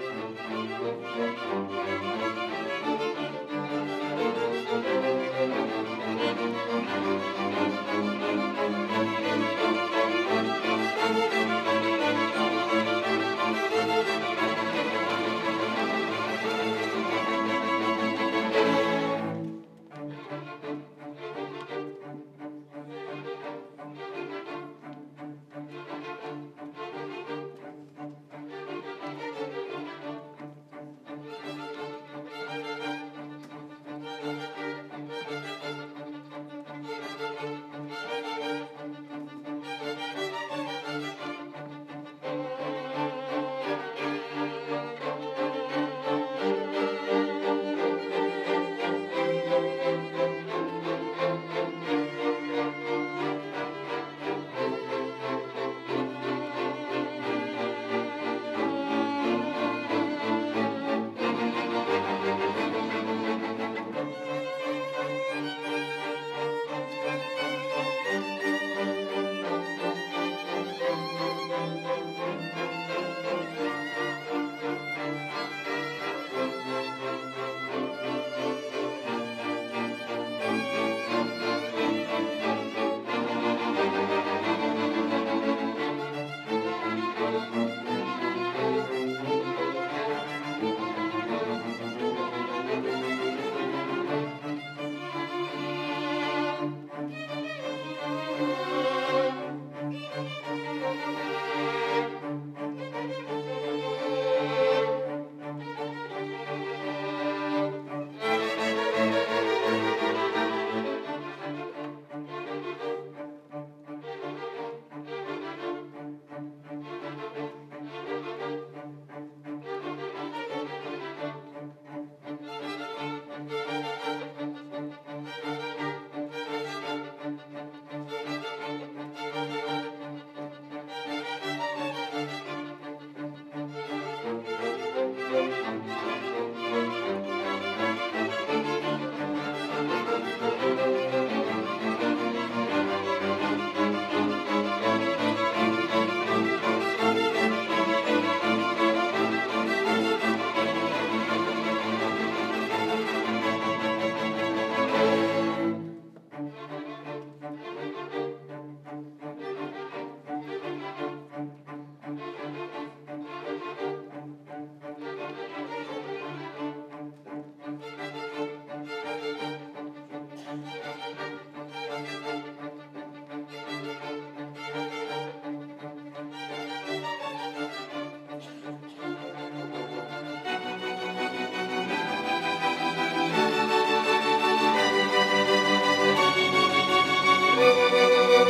Thank you.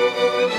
Música